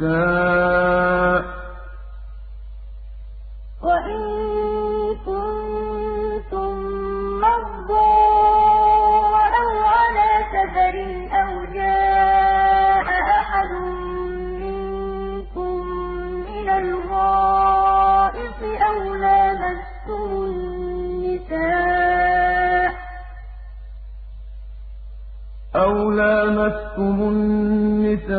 النِّسَاءَ. وَإِن كُنتُم مَّرْضَىٰ أَوْ عَلَىٰ سَفَرٍ أَوْ جَاءَ أَحَدٌ مِّنكُم مِّنَ الْغَائِطِ أَوْ لَامَسْتُمُ النِّسَاءَ.